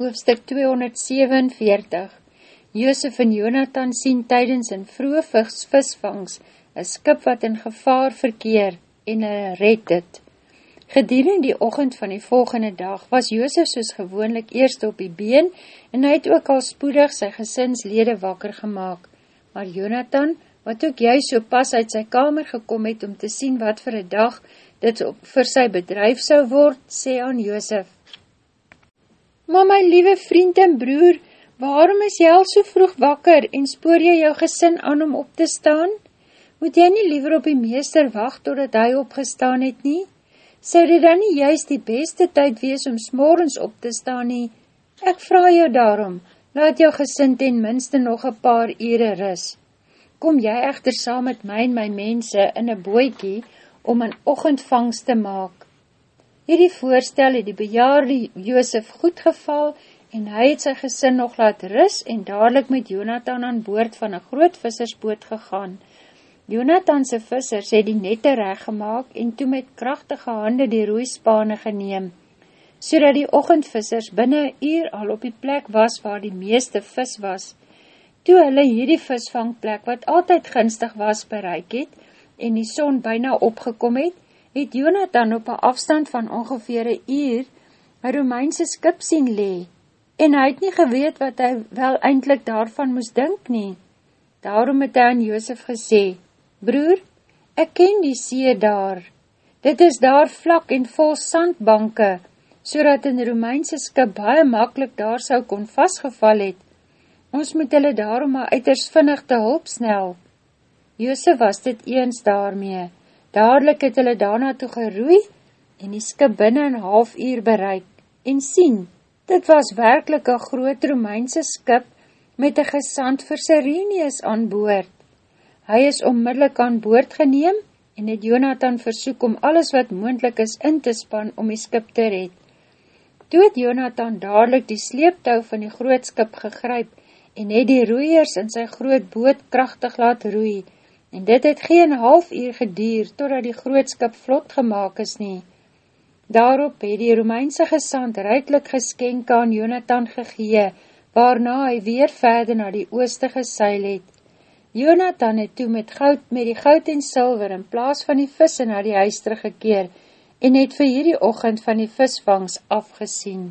Hoofstuk 247 Joosef en Jonathan sien tydens in vroege visvangs een skip wat in gevaar verkeer en hulle red het. Gedurende die ochend van die volgende dag was Joosef soos gewoonlik eerst op die been en hy het ook al spoedig sy gesinslede wakker gemaakt. Maar Jonathan, wat ook juist so pas uit sy kamer gekom het om te sien wat vir een dag dit vir sy bedrijf sou word, sê aan Joosef, Maar my liewe vriend en broer, waarom is jy al so vroeg wakker en spoor jy jou gesin aan om op te staan? Moet jy nie liever op die meester wacht totdat hy opgestaan het nie? Sou dit dan nie juist die beste tyd wees om smorens op te staan nie? Ek vraag jou daarom, laat jou gesin ten minste nog een paar ure ris. Kom jy echter saam met my en my mense in een boekie om een ochendvangst te maak? Hierdie voorstel het die bejaarde Joosef goed geval en hy het sy gesin nog laat ris en dadelijk met Jonathan aan boord van een groot vissersboot gegaan. Jonathanse vissers het die nette recht gemaakt en toe met krachtige hande die roeispane geneem, so dat die ochendvissers binnen uur al op die plek was waar die meeste vis was. Toe hulle hierdie visvangplek, wat altyd gunstig was, bereik het en die son byna opgekom het, het Jonathan op een afstand van ongeveer een uur een Romeinse skip sien lee, en hy het nie geweet wat hy wel eindelijk daarvan moes dink nie. Daarom het hy aan Joosef gesê, Broer, ek ken die see daar. Dit is daar vlak en vol sandbanke, so dat een Romeinse skip baie makkelijk daar sou kon vastgeval het. Ons moet hulle daarom maar uiters vinnig te hulp snel. Joosef was dit eens daarmee, Dadelijk het hulle daarna toe geroei en die skip binnen een half uur bereik en sien, dit was werkelijk een groot Romeinse skip met een gesand vir Sirenius aan boord. Hy is onmiddellik aan boord geneem en het Jonathan versoek om alles wat moendlik is in te span om die skip te red. Toe het Jonathan dadelijk die sleeptouw van die groot skip gegryp en het die roeiers in sy groot boot krachtig laat roei, en dit het geen half uur gedier, totdat die grootskip vlot gemaakt is nie. Daarop het die Romeinse gesand reiklik geskenk aan Jonathan gegee, waarna hy weer verder na die ooste geseil het. Jonathan het toe met, goud, met die goud en silver in plaas van die visse na die huis teruggekeer en het vir hierdie ochend van die visvangs afgesien.